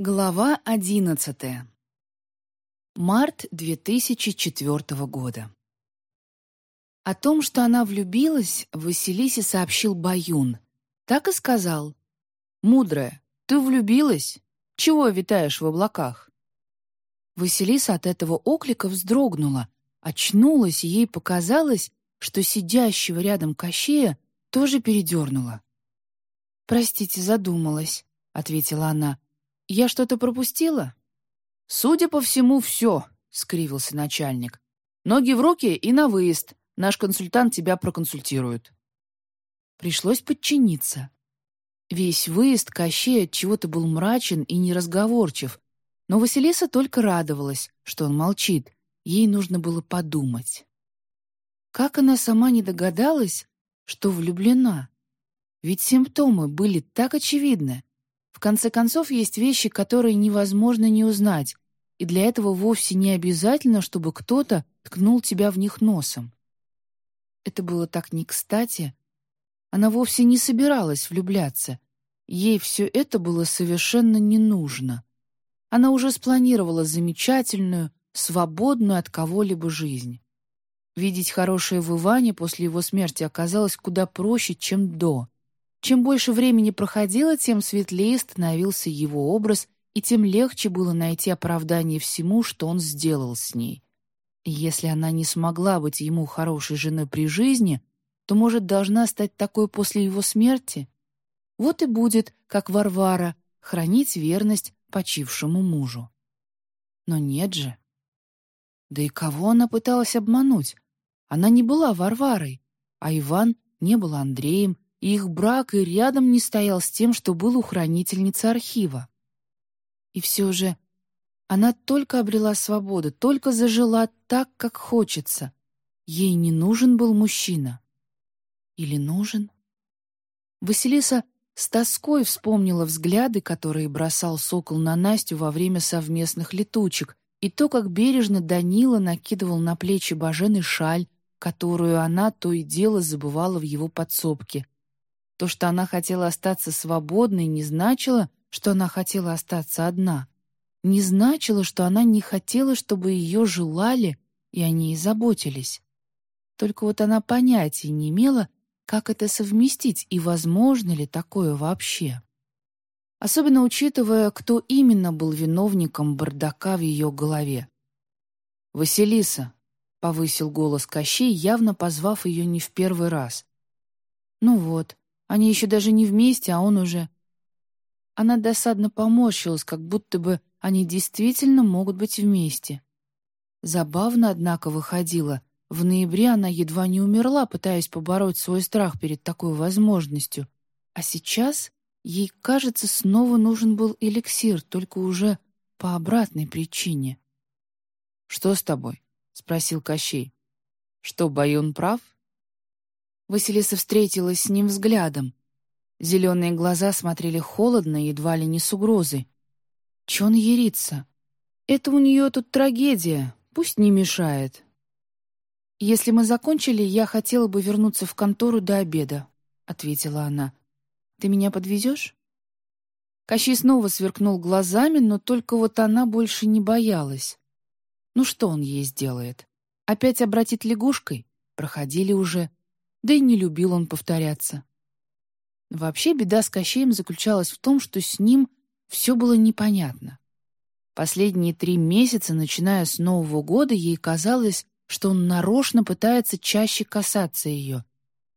Глава одиннадцатая. Март 2004 года. О том, что она влюбилась, Василисе сообщил Баюн. Так и сказал. «Мудрая, ты влюбилась? Чего витаешь в облаках?» Василиса от этого оклика вздрогнула, очнулась, и ей показалось, что сидящего рядом Кощея тоже передернула. «Простите, задумалась», — ответила она. «Я что-то пропустила?» «Судя по всему, все», — скривился начальник. «Ноги в руки и на выезд. Наш консультант тебя проконсультирует». Пришлось подчиниться. Весь выезд Кощей от чего-то был мрачен и неразговорчив, но Василиса только радовалась, что он молчит. Ей нужно было подумать. Как она сама не догадалась, что влюблена? Ведь симптомы были так очевидны. В конце концов, есть вещи, которые невозможно не узнать, и для этого вовсе не обязательно, чтобы кто-то ткнул тебя в них носом. Это было так не кстати. Она вовсе не собиралась влюбляться. Ей все это было совершенно не нужно. Она уже спланировала замечательную, свободную от кого-либо жизнь. Видеть хорошее в Иване после его смерти оказалось куда проще, чем до. Чем больше времени проходило, тем светлее становился его образ, и тем легче было найти оправдание всему, что он сделал с ней. Если она не смогла быть ему хорошей женой при жизни, то, может, должна стать такой после его смерти? Вот и будет, как Варвара, хранить верность почившему мужу. Но нет же. Да и кого она пыталась обмануть? Она не была Варварой, а Иван не был Андреем, их брак и рядом не стоял с тем, что был у хранительницы архива. И все же она только обрела свободу, только зажила так, как хочется. Ей не нужен был мужчина. Или нужен? Василиса с тоской вспомнила взгляды, которые бросал сокол на Настю во время совместных летучек, и то, как бережно Данила накидывал на плечи Бажены шаль, которую она то и дело забывала в его подсобке — то, что она хотела остаться свободной, не значило, что она хотела остаться одна. Не значило, что она не хотела, чтобы ее желали и о ней заботились. Только вот она понятия не имела, как это совместить и возможно ли такое вообще. Особенно учитывая, кто именно был виновником бардака в ее голове. «Василиса», — повысил голос Кощей, явно позвав ее не в первый раз. «Ну вот, они еще даже не вместе, а он уже... Она досадно поморщилась, как будто бы они действительно могут быть вместе. Забавно, однако, выходило. В ноябре она едва не умерла, пытаясь побороть свой страх перед такой возможностью. А сейчас ей, кажется, снова нужен был эликсир, только уже по обратной причине. «Что с тобой?» — спросил Кощей. «Что, Баюн прав?» Василиса встретилась с ним взглядом. Зеленые глаза смотрели холодно, едва ли не с угрозой. Че он ерится? Это у нее тут трагедия, пусть не мешает. «Если мы закончили, я хотела бы вернуться в контору до обеда», — ответила она. «Ты меня подвезешь?» Кощей снова сверкнул глазами, но только вот она больше не боялась. Ну что он ей сделает? Опять обратит лягушкой? Проходили уже да и не любил он повторяться. Вообще беда с Кощеем заключалась в том, что с ним все было непонятно. Последние три месяца, начиная с Нового года, ей казалось, что он нарочно пытается чаще касаться ее.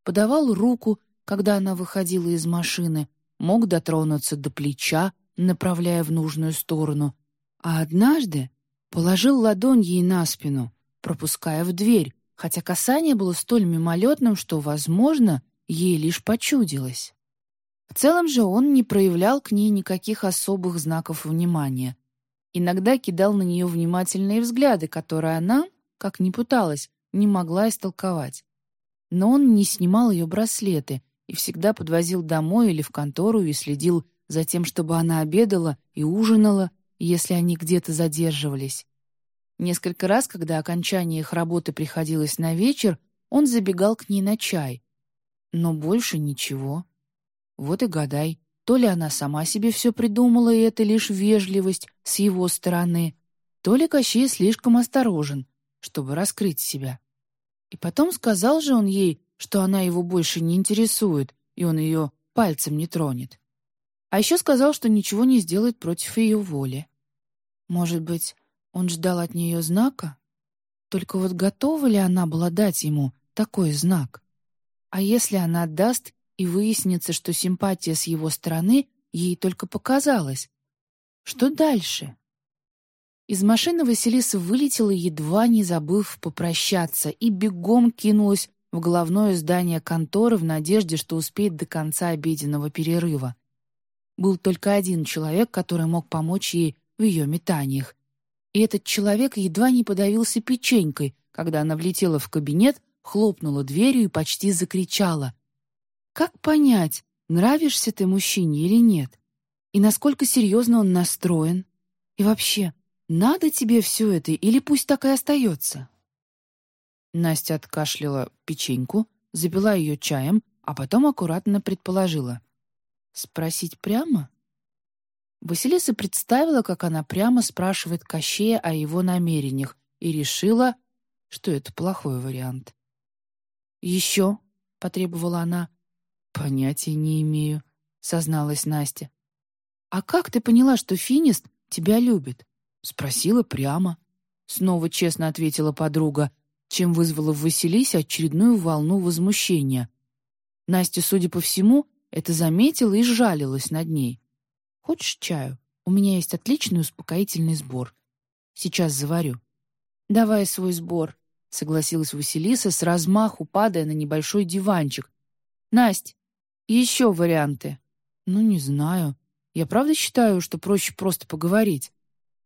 Подавал руку, когда она выходила из машины, мог дотронуться до плеча, направляя в нужную сторону, а однажды положил ладонь ей на спину, пропуская в дверь, хотя касание было столь мимолетным, что, возможно, ей лишь почудилось. В целом же он не проявлял к ней никаких особых знаков внимания. Иногда кидал на нее внимательные взгляды, которые она, как ни пыталась, не могла истолковать. Но он не снимал ее браслеты и всегда подвозил домой или в контору и следил за тем, чтобы она обедала и ужинала, если они где-то задерживались. Несколько раз, когда окончание их работы приходилось на вечер, он забегал к ней на чай. Но больше ничего. Вот и гадай, то ли она сама себе все придумала, и это лишь вежливость с его стороны, то ли Кощей слишком осторожен, чтобы раскрыть себя. И потом сказал же он ей, что она его больше не интересует, и он ее пальцем не тронет. А еще сказал, что ничего не сделает против ее воли. Может быть, он ждал от нее знака? Только вот готова ли она была дать ему такой знак? А если она даст, и выяснится, что симпатия с его стороны ей только показалась? Что дальше? Из машины Василиса вылетела, едва не забыв попрощаться, и бегом кинулась в головное здание конторы в надежде, что успеет до конца обеденного перерыва. Был только один человек, который мог помочь ей в ее метаниях. И этот человек едва не подавился печенькой, когда она влетела в кабинет, хлопнула дверью и почти закричала. «Как понять, нравишься ты мужчине или нет? И насколько серьезно он настроен? И вообще, надо тебе все это или пусть так и остается?» Настя откашляла печеньку, запила ее чаем, а потом аккуратно предположила. «Спросить прямо?» Василиса представила, как она прямо спрашивает Кощея о его намерениях и решила, что это плохой вариант. «Еще?» — потребовала она. «Понятия не имею», — созналась Настя. «А как ты поняла, что Финист тебя любит?» Спросила прямо. Снова честно ответила подруга, чем вызвала в Василисе очередную волну возмущения. Настя, судя по всему, это заметила и жалилась над ней. Хочешь чаю? У меня есть отличный успокоительный сбор. Сейчас заварю. Давай свой сбор, согласилась Василиса с размаху, падая на небольшой диванчик. Насть, еще варианты. Ну, не знаю. Я правда считаю, что проще просто поговорить.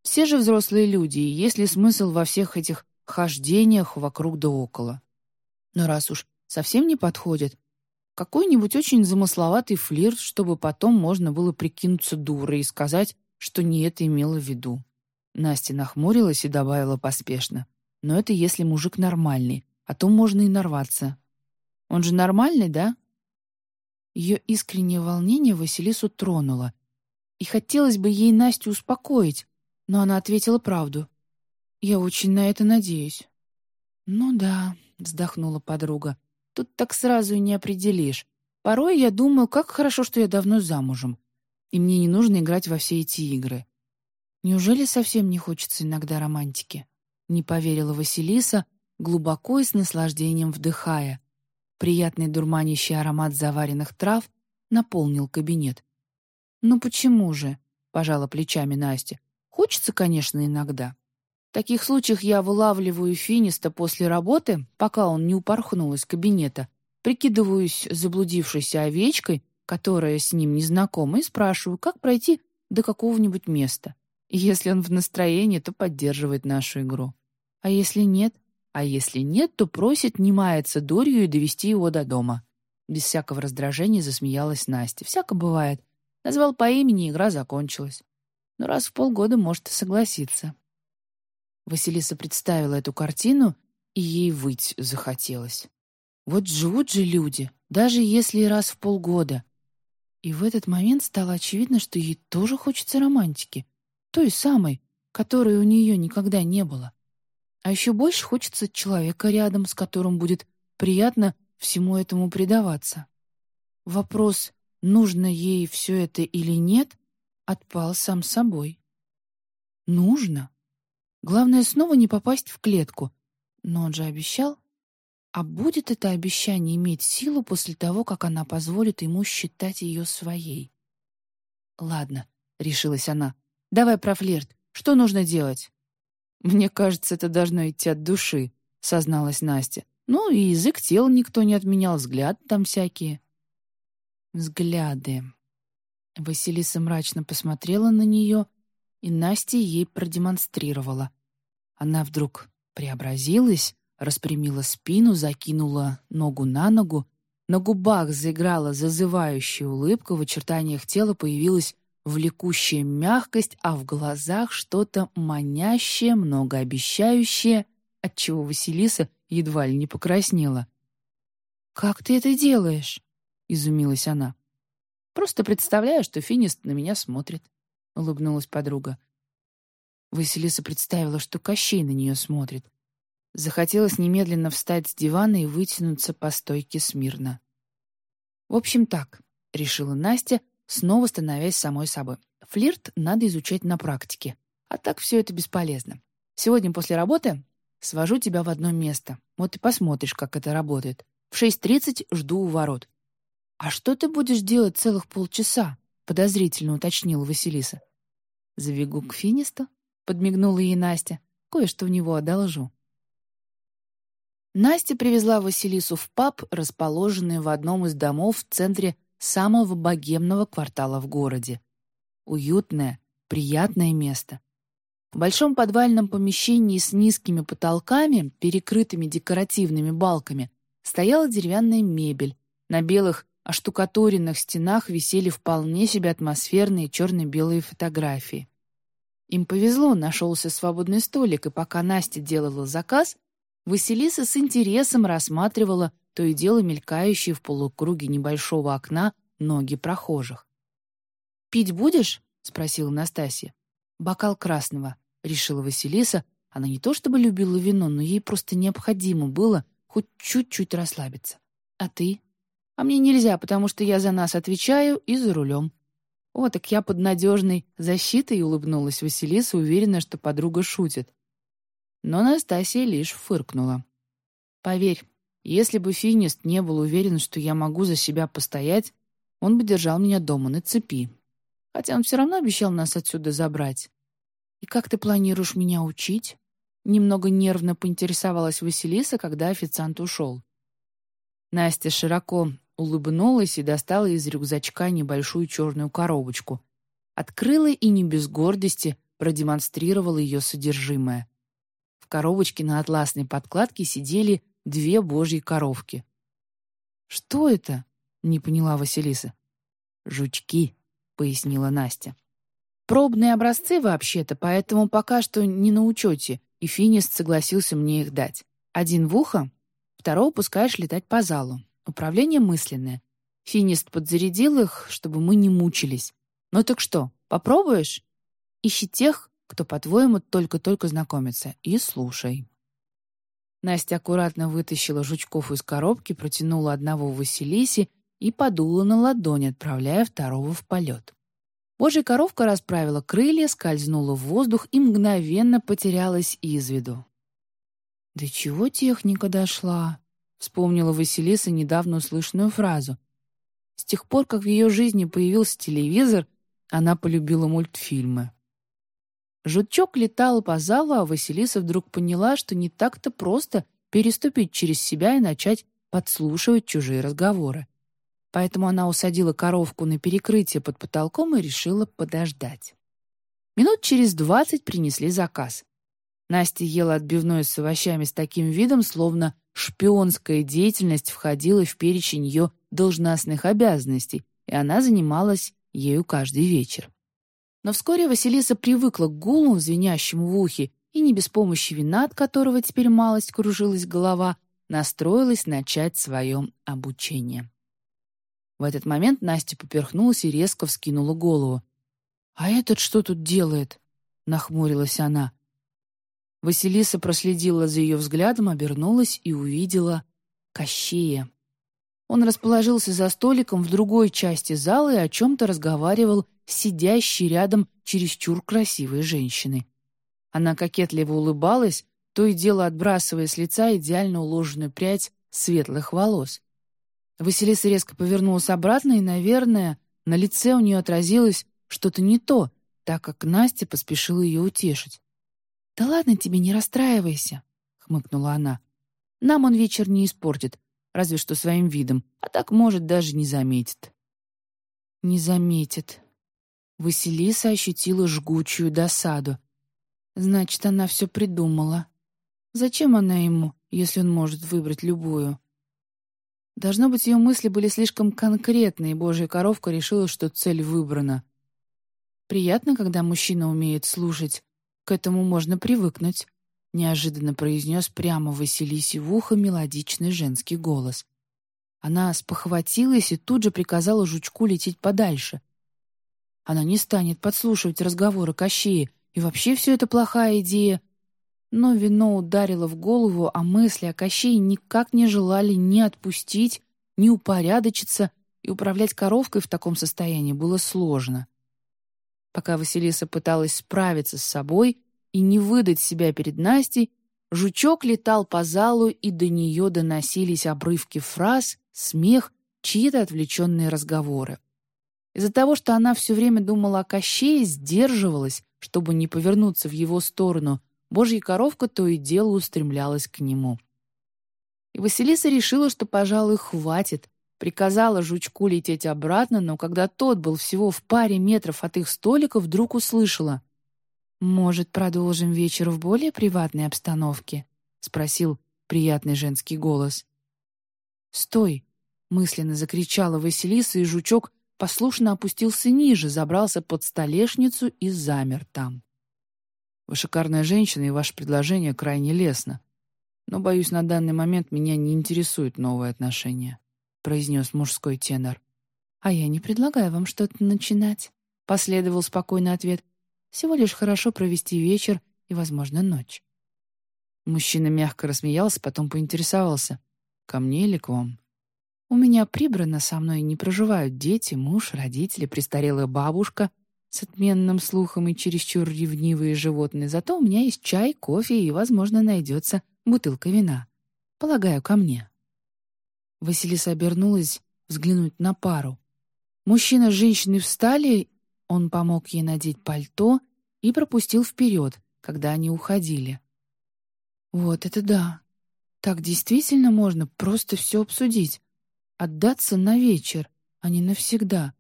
Все же взрослые люди, и есть ли смысл во всех этих хождениях вокруг да около? Но раз уж совсем не подходит, какой-нибудь очень замысловатый флирт, чтобы потом можно было прикинуться дурой и сказать, что не это имела в виду. Настя нахмурилась и добавила поспешно. «Но это если мужик нормальный, а то можно и нарваться». «Он же нормальный, да?» Ее искреннее волнение Василису тронуло. И хотелось бы ей Настю успокоить, но она ответила правду. «Я очень на это надеюсь». «Ну да», — вздохнула подруга. Тут так сразу и не определишь. Порой я думаю, как хорошо, что я давно замужем, и мне не нужно играть во все эти игры. Неужели совсем не хочется иногда романтики? Не поверила Василиса, глубоко и с наслаждением вдыхая. Приятный дурманящий аромат заваренных трав наполнил кабинет. «Ну почему же?» — пожала плечами Настя. «Хочется, конечно, иногда. Таких случаях я вылавливаю Финиста после работы, пока он не упорхнул из кабинета, прикидываюсь заблудившейся овечкой, которая с ним не знакома, и спрашиваю, как пройти до какого-нибудь места. И если он в настроении, то поддерживает нашу игру. А если нет? А если нет, то просит не маяться дурью и довести его до дома. Без всякого раздражения засмеялась Настя. Всяко бывает. Назвал по имени, игра закончилась. Но раз в полгода может и согласиться. Василиса представила эту картину, и ей выть захотелось. Вот живут же люди, даже если и раз в полгода. И в этот момент стало очевидно, что ей тоже хочется романтики, той самой, которой у нее никогда не было. А еще больше хочется человека рядом, с которым будет приятно всему этому предаваться. Вопрос, нужно ей все это или нет, отпал сам собой. Нужно. Главное, снова не попасть в клетку. Но он же обещал. А будет это обещание иметь силу после того, как она позволит ему считать ее своей? «Ладно», — решилась она, — «давай про флирт. Что нужно делать?» «Мне кажется, это должно идти от души», — созналась Настя. «Ну и язык тела никто не отменял, взгляд там всякие». «Взгляды». Василиса мрачно посмотрела на нее, и Настя ей продемонстрировала. Она вдруг преобразилась, распрямила спину, закинула ногу на ногу, на губах заиграла зазывающая улыбка, в очертаниях тела появилась влекущая мягкость, а в глазах что-то манящее, многообещающее, отчего Василиса едва ли не покраснела. «Как ты это делаешь?» — изумилась она. Просто представляю, что Финист на меня смотрит», — улыбнулась подруга. Василиса представила, что Кощей на нее смотрит. Захотелось немедленно встать с дивана и вытянуться по стойке смирно. «В общем, так», — решила Настя, снова становясь самой собой. «Флирт надо изучать на практике, а так все это бесполезно. Сегодня после работы свожу тебя в одно место. Вот и посмотришь, как это работает. В 6.30 жду у ворот». «А что ты будешь делать целых полчаса?» — подозрительно уточнила Василиса. «Забегу к Финисту», — подмигнула ей Настя. «Кое-что в него одолжу». Настя привезла Василису в паб, расположенный в одном из домов в центре самого богемного квартала в городе. Уютное, приятное место. В большом подвальном помещении с низкими потолками, перекрытыми декоративными балками, стояла деревянная мебель. На белых оштукатуренных стенах висели вполне себе атмосферные черно-белые фотографии. Им повезло, нашелся свободный столик, и пока Настя делала заказ, Василиса с интересом рассматривала то и дело мелькающие в полукруге небольшого окна ноги прохожих. «Пить будешь?» — спросила Настасья. «Бокал красного», — решила Василиса. Она не то чтобы любила вино, но ей просто необходимо было хоть чуть-чуть расслабиться. «А ты?» «А мне нельзя, потому что я за нас отвечаю и за рулем». «О, так я под надежной защитой», — улыбнулась Василиса, уверенная, что подруга шутит. Но Настасья лишь фыркнула. «Поверь, если бы Финист не был уверен, что я могу за себя постоять, он бы держал меня дома на цепи. Хотя он все равно обещал нас отсюда забрать. И как ты планируешь меня учить?» Немного нервно поинтересовалась Василиса, когда официант ушел. Настя широко улыбнулась и достала из рюкзачка небольшую черную коробочку. Открыла и не без гордости продемонстрировала ее содержимое. В коробочке на атласной подкладке сидели две божьи коровки. «Что это?» — не поняла Василиса. «Жучки», — пояснила Настя. «Пробные образцы вообще-то, поэтому пока что не на учете, и Финист согласился мне их дать. Один в ухо, второго пускаешь летать по залу. Управление мысленное. Финист подзарядил их, чтобы мы не мучились. Ну так что, попробуешь? Ищи тех, кто, по-твоему, только-только знакомится, и слушай». Настя аккуратно вытащила жучков из коробки, протянула одного Василисе и подула на ладонь, отправляя второго в полет. Божья коровка расправила крылья, скользнула в воздух и мгновенно потерялась из виду. «Да чего техника дошла?» — вспомнила Василиса недавно услышанную фразу. С тех пор, как в ее жизни появился телевизор, она полюбила мультфильмы. Жутчок летал по залу, а Василиса вдруг поняла, что не так-то просто переступить через себя и начать подслушивать чужие разговоры. Поэтому она усадила коровку на перекрытие под потолком и решила подождать. Минут через двадцать принесли заказ. Настя ела отбивное с овощами с таким видом, словно шпионская деятельность входила в перечень ее должностных обязанностей, и она занималась ею каждый вечер. Но вскоре Василиса привыкла к гулу, звенящему в ухе, и не без помощи вина, от которого теперь малость кружилась голова, настроилась начать свое обучение. В этот момент Настя поперхнулась и резко вскинула голову. «А этот что тут делает?» — нахмурилась она. Василиса проследила за ее взглядом, обернулась и увидела Кощея. Он расположился за столиком в другой части зала и о чем-то разговаривал сидящей рядом чересчур красивой женщиной. Она кокетливо улыбалась, то и дело отбрасывая с лица идеально уложенную прядь светлых волос. Василиса резко повернулась обратно, и, наверное, на лице у нее отразилось что-то не то, так как Настя поспешила ее утешить. «Да ладно тебе, не расстраивайся», — хмыкнула она. «Нам он вечер не испортит, разве что своим видом, а так, может, даже не заметит». «Не заметит», Василиса ощутила жгучую досаду. Значит, она все придумала. Зачем она ему, если он может выбрать любую? Должно быть, ее мысли были слишком конкретны, и божья коровка решила, что цель выбрана. Приятно, когда мужчина умеет слушать. К этому можно привыкнуть, неожиданно произнес прямо Василисе в ухо мелодичный женский голос. Она спохватилась и тут же приказала жучку лететь подальше. Она не станет подслушивать разговоры Кощея, и вообще все это плохая идея. Но вино ударило в голову, а мысли о Кощее никак не желали ни отпустить, ни упорядочиться, и управлять коровкой в таком состоянии было сложно. Пока Василиса пыталась справиться с собой и не выдать себя перед Настей, жучок летал по залу, и до нее доносились обрывки фраз, смех, чьи-то отвлеченные разговоры. Из-за того, что она все время думала о Кощее, сдерживалась, чтобы не повернуться в его сторону, божья коровка то и дело устремлялась к нему. И Василиса решила, что, пожалуй, хватит, приказала жучку лететь обратно, но когда тот был всего в паре метров от их столика, вдруг услышала. «Может, продолжим вечер в более приватной обстановке?» — спросил приятный женский голос. «Стой!» — мысленно закричала Василиса, и жучок послушно опустился ниже, забрался под столешницу и замер там. «Вы шикарная женщина, и ваше предложение крайне лестно. Но, боюсь, на данный момент меня не интересуют новые отношения», — произнес мужской тенор. «А я не предлагаю вам что-то начинать», — последовал спокойный ответ. «Всего лишь хорошо провести вечер и, возможно, ночь». Мужчина мягко рассмеялся, потом поинтересовался. «Ко мне или к вам?» У меня прибрано, со мной не проживают дети, муж, родители, престарелая бабушка с отменным слухом и чересчур ревнивые животные. Зато у меня есть чай, кофе и, возможно, найдется бутылка вина. Полагаю, ко мне». Василиса обернулась взглянуть на пару. Мужчина с женщиной встали, он помог ей надеть пальто и пропустил вперед, когда они уходили. «Вот это да! Так действительно можно просто все обсудить. Отдаться на вечер, а не навсегда.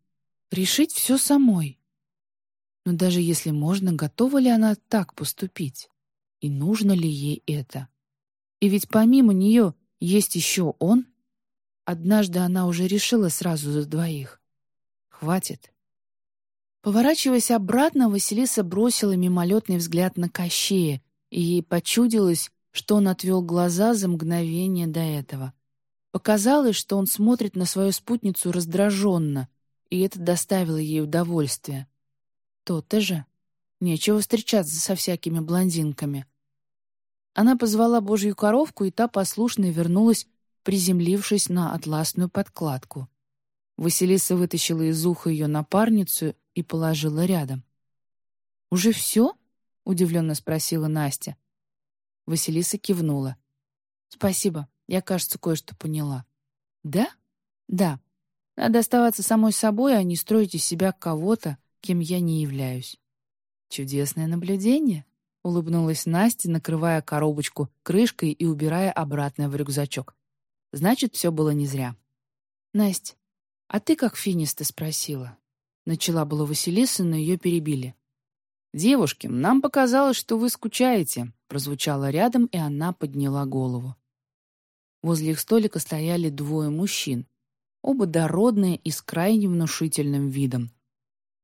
Решить все самой. Но даже если можно, готова ли она так поступить? И нужно ли ей это? И ведь помимо нее есть еще он. Однажды она уже решила сразу за двоих. Хватит. Поворачиваясь обратно, Василиса бросила мимолетный взгляд на Кощея, и ей почудилось, что он отвел глаза за мгновение до этого — Показалось, что он смотрит на свою спутницу раздраженно, и это доставило ей удовольствие. То-то же. Нечего встречаться со всякими блондинками. Она позвала божью коровку, и та послушно вернулась, приземлившись на атласную подкладку. Василиса вытащила из уха ее напарницу и положила рядом. «Уже все?» — удивленно спросила Настя. Василиса кивнула. «Спасибо. Я, кажется, кое-что поняла. Да? Да. Надо оставаться самой собой, а не строить из себя кого-то, кем я не являюсь. Чудесное наблюдение, улыбнулась Настя, накрывая коробочку крышкой и убирая обратно в рюкзачок. Значит, все было не зря. Настя, а ты как финиста спросила? Начала была Василиса, но ее перебили. «Девушки, нам показалось, что вы скучаете», прозвучало рядом, и она подняла голову. Возле их столика стояли двое мужчин, оба дородные и с крайне внушительным видом.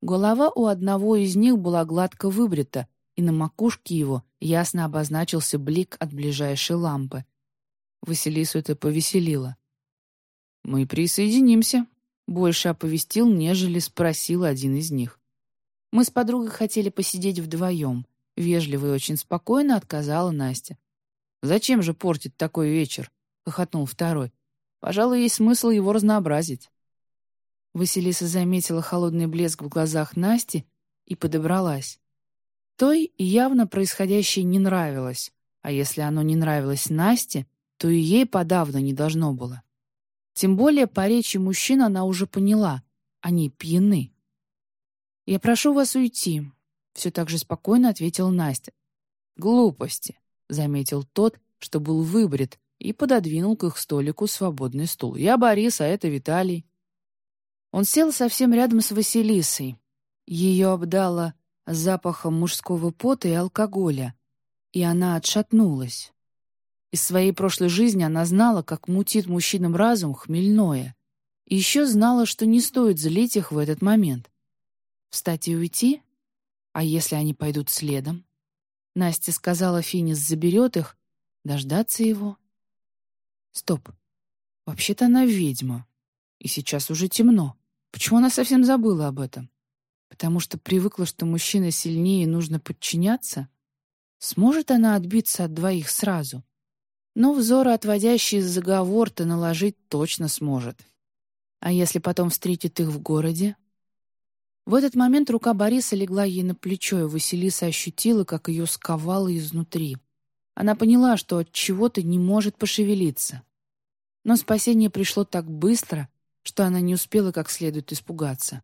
Голова у одного из них была гладко выбрита, и на макушке его ясно обозначился блик от ближайшей лампы. Василису это повеселило. «Мы присоединимся», — больше оповестил, нежели спросил один из них. «Мы с подругой хотели посидеть вдвоем», — вежливо и очень спокойно отказала Настя. «Зачем же портить такой вечер?» — хохотнул второй. «Пожалуй, есть смысл его разнообразить». Василиса заметила холодный блеск в глазах Насти и подобралась. Той явно происходящее не нравилось, а если оно не нравилось Насте, то и ей подавно не должно было. Тем более по речи мужчин она уже поняла, они пьяны. «Я прошу вас уйти», — все так же спокойно ответила Настя. «Глупости», — заметил тот, что был выбрит, и пододвинул к их столику свободный стул. «Я Борис, а это Виталий». Он сел совсем рядом с Василисой. Ее обдало запахом мужского пота и алкоголя, и она отшатнулась. Из своей прошлой жизни она знала, как мутит мужчинам разум хмельное, и еще знала, что не стоит злить их в этот момент. Встать и уйти? А если они пойдут следом? Настя сказала, Финис заберет их, дождаться его. Стоп. Вообще-то она ведьма. И сейчас уже темно. Почему она совсем забыла об этом? Потому что привыкла, что мужчина сильнее и нужно подчиняться? Сможет она отбиться от двоих сразу? Но взоры, отводящие заговор-то наложить точно сможет. А если потом встретит их в городе? В этот момент рука Бориса легла ей на плечо, и Василиса ощутила, как ее сковало изнутри. Она поняла, что от чего-то не может пошевелиться. Но спасение пришло так быстро, что она не успела как следует испугаться.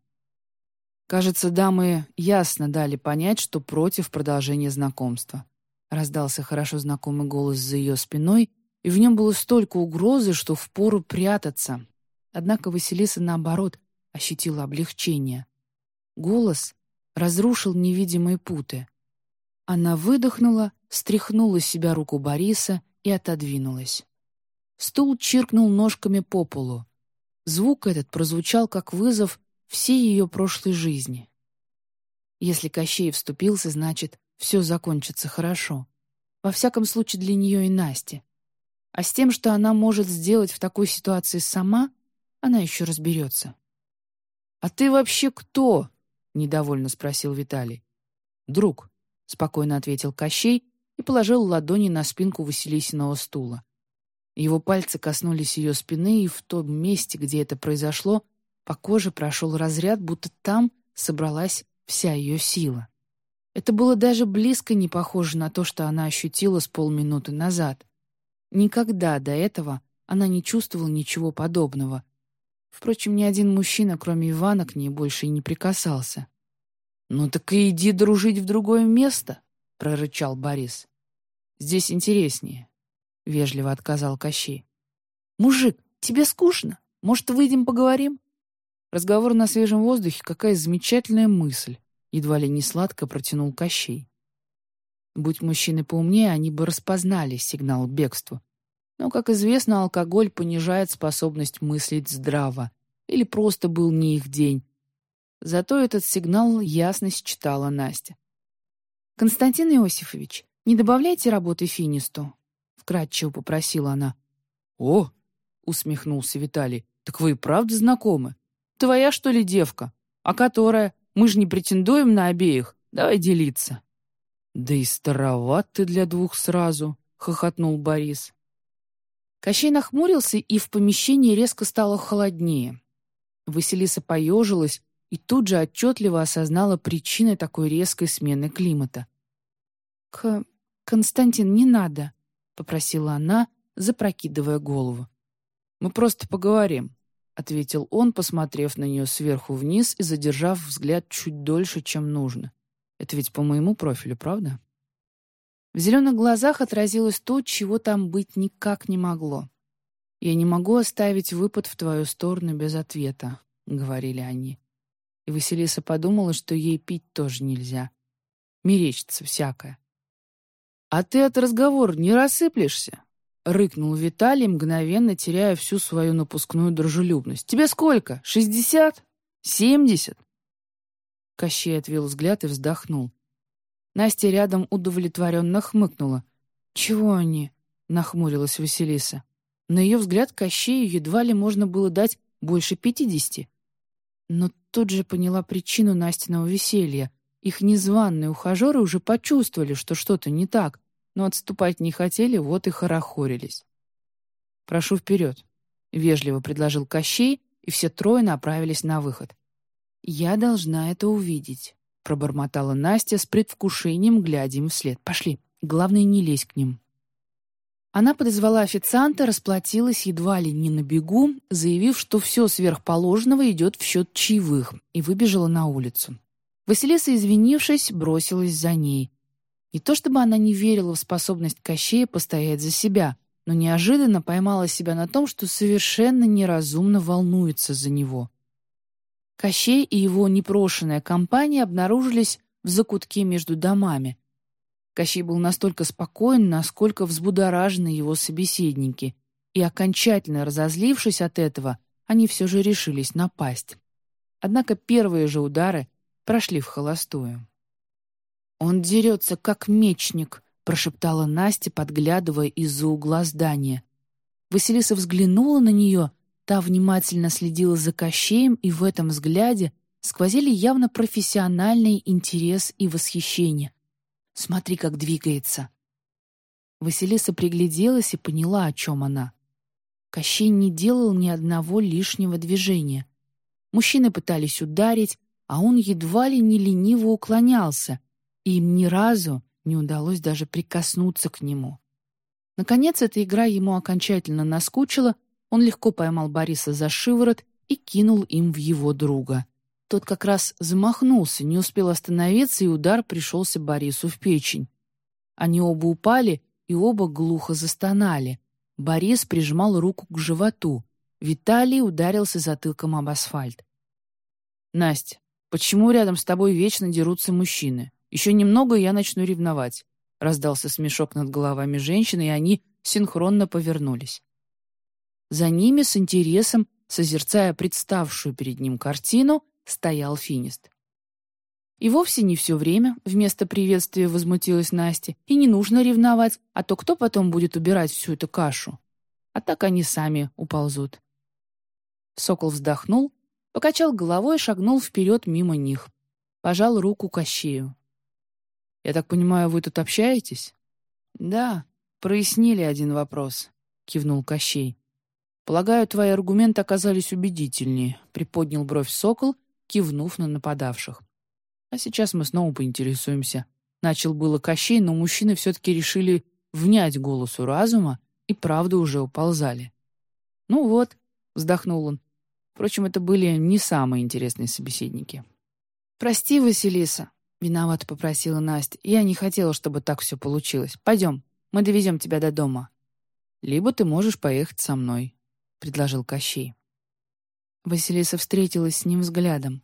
Кажется, дамы ясно дали понять, что против продолжения знакомства. Раздался хорошо знакомый голос за ее спиной, и в нем было столько угрозы, что впору прятаться. Однако Василиса, наоборот, ощутила облегчение. Голос разрушил невидимые путы. Она выдохнула, стряхнула с себя руку Бориса и отодвинулась. Стул чиркнул ножками по полу. Звук этот прозвучал как вызов всей ее прошлой жизни. Если Кощей вступился, значит, все закончится хорошо. Во всяком случае, для нее и Насти. А с тем, что она может сделать в такой ситуации сама, она еще разберется. «А ты вообще кто?» — недовольно спросил Виталий. «Друг», — спокойно ответил Кощей и положил ладони на спинку Василисиного стула. Его пальцы коснулись ее спины, и в том месте, где это произошло, по коже прошел разряд, будто там собралась вся ее сила. Это было даже близко не похоже на то, что она ощутила с полминуты назад. Никогда до этого она не чувствовала ничего подобного. Впрочем, ни один мужчина, кроме Ивана, к ней больше и не прикасался. «Ну так и иди дружить в другое место», — прорычал Борис. «Здесь интереснее. — вежливо отказал Кощей. «Мужик, тебе скучно? Может, выйдем поговорим?» Разговор на свежем воздухе — какая замечательная мысль. Едва ли не сладко протянул Кощей. Будь мужчины поумнее, они бы распознали сигнал к бегству. Но, как известно, алкоголь понижает способность мыслить здраво. Или просто был не их день. Зато этот сигнал ясно считала Настя. «Константин Иосифович, не добавляйте работы Финисту вкратчиво попросила она. «О!» — усмехнулся Виталий. «Так вы и правда знакомы? Твоя, что ли, девка? А которая? Мы же не претендуем на обеих. Давай делиться». «Да и староват ты для двух сразу», — хохотнул Борис. Кощей нахмурился, и в помещении резко стало холоднее. Василиса поежилась и тут же отчетливо осознала причины такой резкой смены климата. «К... Константин, не надо», попросила она, запрокидывая голову. «Мы просто поговорим», — ответил он, посмотрев на нее сверху вниз и задержав взгляд чуть дольше, чем нужно. «Это ведь по моему профилю, правда?» В зеленых глазах отразилось то, чего там быть никак не могло. «Я не могу оставить выпад в твою сторону без ответа», — говорили они. И Василиса подумала, что ей пить тоже нельзя. Мерещится всякое. «А ты от разговора не рассыплешься?» — рыкнул Виталий, мгновенно теряя всю свою напускную дружелюбность. «Тебе сколько? Шестьдесят? Семьдесят?» Кощей отвел взгляд и вздохнул. Настя рядом удовлетворенно хмыкнула. «Чего они?» — нахмурилась Василиса. На ее взгляд Кощею едва ли можно было дать больше пятидесяти. Но тут же поняла причину Настиного веселья. Их незваные ухажеры уже почувствовали, что что-то не так, но отступать не хотели, вот и хорохорились. «Прошу вперед», — вежливо предложил Кощей, и все трое направились на выход. «Я должна это увидеть», — пробормотала Настя с предвкушением, глядя им вслед. «Пошли, главное, не лезь к ним». Она подозвала официанта, расплатилась едва ли не на бегу, заявив, что все сверхположенного идет в счет чаевых, и выбежала на улицу. Василиса, извинившись, бросилась за ней. Не то чтобы она не верила в способность Кощея постоять за себя, но неожиданно поймала себя на том, что совершенно неразумно волнуется за него. Кощей и его непрошенная компания обнаружились в закутке между домами. Кощей был настолько спокоен, насколько взбудоражены его собеседники, и, окончательно разозлившись от этого, они все же решились напасть. Однако первые же удары прошли в холостую. «Он дерется, как мечник», — прошептала Настя, подглядывая из-за угла здания. Василиса взглянула на нее, та внимательно следила за Кощеем, и в этом взгляде сквозили явно профессиональный интерес и восхищение. «Смотри, как двигается!» Василиса пригляделась и поняла, о чем она. Кощей не делал ни одного лишнего движения. Мужчины пытались ударить, а он едва ли не лениво уклонялся, им ни разу не удалось даже прикоснуться к нему. Наконец, эта игра ему окончательно наскучила, он легко поймал Бориса за шиворот и кинул им в его друга. Тот как раз замахнулся, не успел остановиться, и удар пришелся Борису в печень. Они оба упали и оба глухо застонали. Борис прижимал руку к животу. Виталий ударился затылком об асфальт. «Настя, почему рядом с тобой вечно дерутся мужчины? Еще немного, и я начну ревновать». Раздался смешок над головами женщины, и они синхронно повернулись. За ними с интересом, созерцая представшую перед ним картину, стоял финист. И вовсе не все время вместо приветствия возмутилась Настя. И не нужно ревновать, а то кто потом будет убирать всю эту кашу? А так они сами уползут. Сокол вздохнул, покачал головой и шагнул вперед мимо них. Пожал руку Кощею. «Я так понимаю, вы тут общаетесь?» «Да, прояснили один вопрос», — кивнул Кощей. «Полагаю, твои аргументы оказались убедительнее», — приподнял бровь сокол, кивнув на нападавших. А сейчас мы снова поинтересуемся. Начал было Кощей, но мужчины все-таки решили внять голосу разума и правда уже уползали. «Ну вот», — вздохнул он. Впрочем, это были не самые интересные собеседники. «Прости, Василиса», — виновато попросила Настя. «Я не хотела, чтобы так все получилось. Пойдем, мы довезем тебя до дома». «Либо ты можешь поехать со мной», — предложил Кощей. Василиса встретилась с ним взглядом.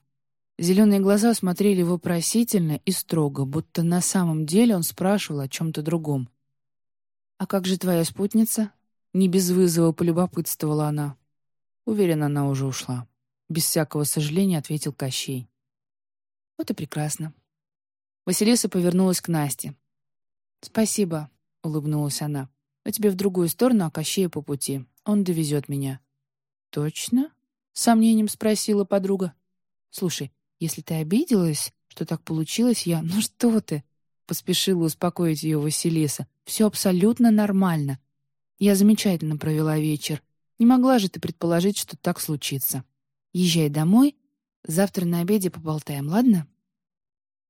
Зеленые глаза смотрели вопросительно и строго, будто на самом деле он спрашивал о чем-то другом. «А как же твоя спутница?» Не без вызова полюбопытствовала она. Уверена, она уже ушла. Без всякого сожаления ответил Кощей. «Вот и прекрасно». Василиса повернулась к Насте. «Спасибо», — улыбнулась она. «Но тебе в другую сторону, а Кощея по пути. Он довезет меня». «Точно?» — сомнением спросила подруга. «Слушай, если ты обиделась, что так получилось, я... Ну что ты?» Поспешила успокоить ее Василиса. «Все абсолютно нормально. Я замечательно провела вечер. Не могла же ты предположить, что так случится. Езжай домой. Завтра на обеде поболтаем, ладно?»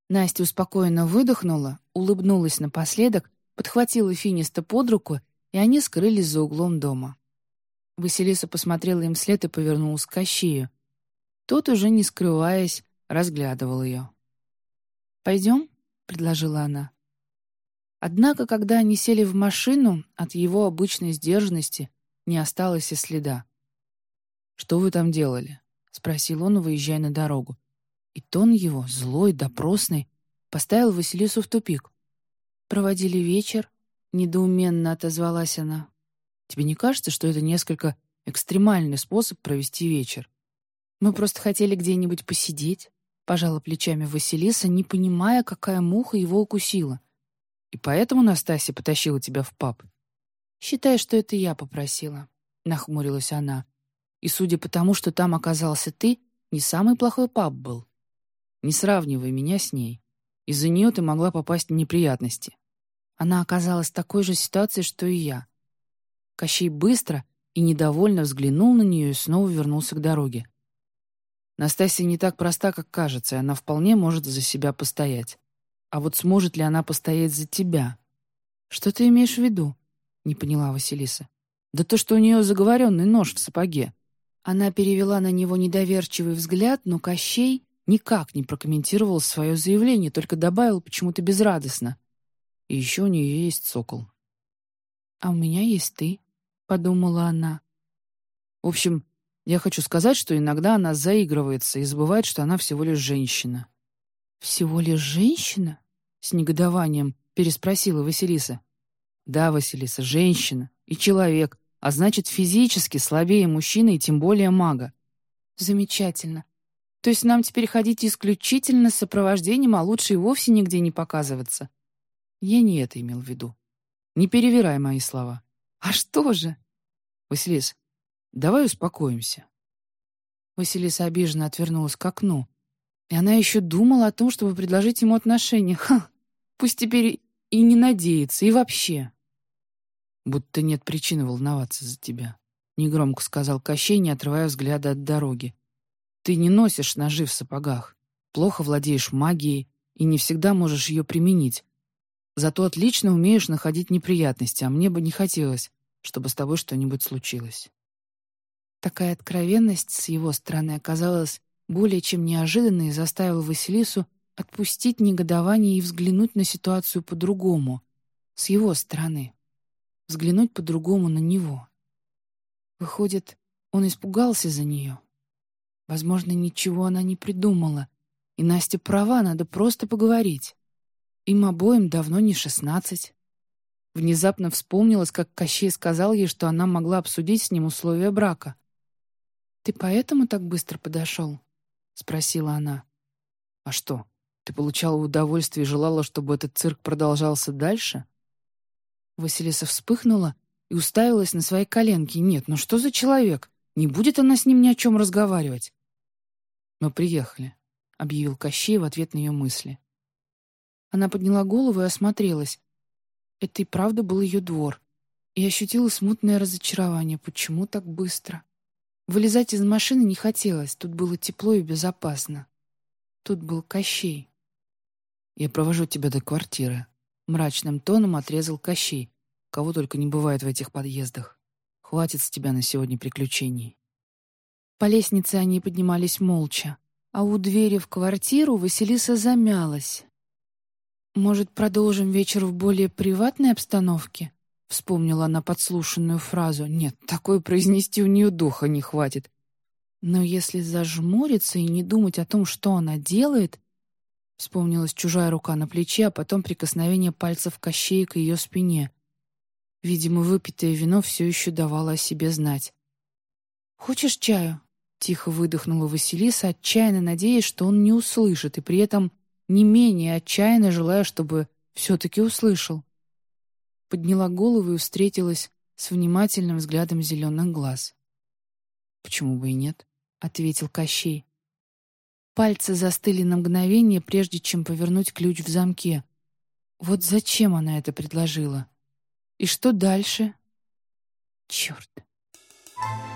Настя успокоенно выдохнула, улыбнулась напоследок, подхватила Финиста под руку, и они скрылись за углом дома. Василиса посмотрела им вслед и повернулась к Кащею. Тот, уже не скрываясь, разглядывал ее. «Пойдем?» — предложила она. Однако, когда они сели в машину, от его обычной сдержанности не осталось и следа. «Что вы там делали?» — спросил он, выезжая на дорогу. И тон его, злой, допросный, поставил Василису в тупик. «Проводили вечер», — недоуменно отозвалась она. «Тебе не кажется, что это несколько экстремальный способ провести вечер?» Мы просто хотели где-нибудь посидеть», — пожала плечами Василиса, не понимая, какая муха его укусила. «И поэтому Настасья потащила тебя в паб?» «Считай, что это я попросила», — нахмурилась она. «И судя по тому, что там оказался ты, не самый плохой паб был. Не сравнивай меня с ней. Из-за нее ты могла попасть в неприятности. Она оказалась в такой же ситуации, что и я». Кощей быстро и недовольно взглянул на нее и снова вернулся к дороге. Настасья не так проста, как кажется, и она вполне может за себя постоять. А вот сможет ли она постоять за тебя? Что ты имеешь в виду? Не поняла Василиса. Да то, что у нее заговоренный нож в сапоге. Она перевела на него недоверчивый взгляд, но Кощей никак не прокомментировал свое заявление, только добавил почему-то безрадостно. И еще у нее есть сокол. «А у меня есть ты», — подумала она. В общем, я хочу сказать, что иногда она заигрывается и забывает, что она всего лишь женщина». «Всего лишь женщина?» — с негодованием переспросила Василиса. «Да, Василиса, женщина и человек, а значит, физически слабее мужчины и тем более мага». «Замечательно. То есть нам теперь ходить исключительно с сопровождением, а лучше и вовсе нигде не показываться?» Я не это имел в виду. Не перевирай мои слова. «А что же?» Василис, давай успокоимся». Василиса обиженно отвернулась к окну. И она еще думала о том, чтобы предложить ему отношения. Ха! Пусть теперь и не надеется, и вообще. «Будто нет причины волноваться за тебя», — негромко сказал Кощей, не отрывая взгляда от дороги. «Ты не носишь ножи в сапогах, плохо владеешь магией и не всегда можешь ее применить. Зато отлично умеешь находить неприятности, а мне бы не хотелось, чтобы с тобой что-нибудь случилось». Такая откровенность с его стороны оказалась более чем неожиданной и заставила Василису отпустить негодование и взглянуть на ситуацию по-другому, с его стороны взглянуть по-другому на него. Выходит, он испугался за нее. Возможно, ничего она не придумала, и Настя права, надо просто поговорить. Им обоим давно не шестнадцать. Внезапно вспомнилось, как Кощей сказал ей, что она могла обсудить с ним условия брака. «Ты поэтому так быстро подошел?» — спросила она. «А что, ты получала удовольствие и желала, чтобы этот цирк продолжался дальше?» Василиса вспыхнула и уставилась на свои коленки. Нет, ну что за человек? Не будет она с ним ни о чем разговаривать. «Мы приехали», — объявил Кощей в ответ на ее мысли. Она подняла голову и осмотрелась. Это и правда был ее двор. И ощутила смутное разочарование. Почему так быстро? Вылезать из машины не хотелось. Тут было тепло и безопасно. Тут был Кощей. «Я провожу тебя до квартиры», Мрачным тоном отрезал Кощей. Кого только не бывает в этих подъездах. Хватит с тебя на сегодня приключений. По лестнице они поднимались молча, а у двери в квартиру Василиса замялась. «Может, продолжим вечер в более приватной обстановке?» Вспомнила она подслушанную фразу. «Нет, такое произнести у нее духа не хватит. Но если зажмуриться и не думать о том, что она делает, Вспомнилась чужая рука на плече, а потом прикосновение пальцев Кощея к ее спине. Видимо, выпитое вино все еще давало о себе знать. «Хочешь чаю?» — тихо выдохнула Василиса, отчаянно надеясь, что он не услышит, и при этом не менее отчаянно желая, чтобы все-таки услышал. Подняла голову и встретилась с внимательным взглядом зеленых глаз. «Почему бы и нет?» — ответил Кощей. Пальцы застыли на мгновение, прежде чем повернуть ключ в замке. Вот зачем она это предложила? И что дальше? Черт! Черт!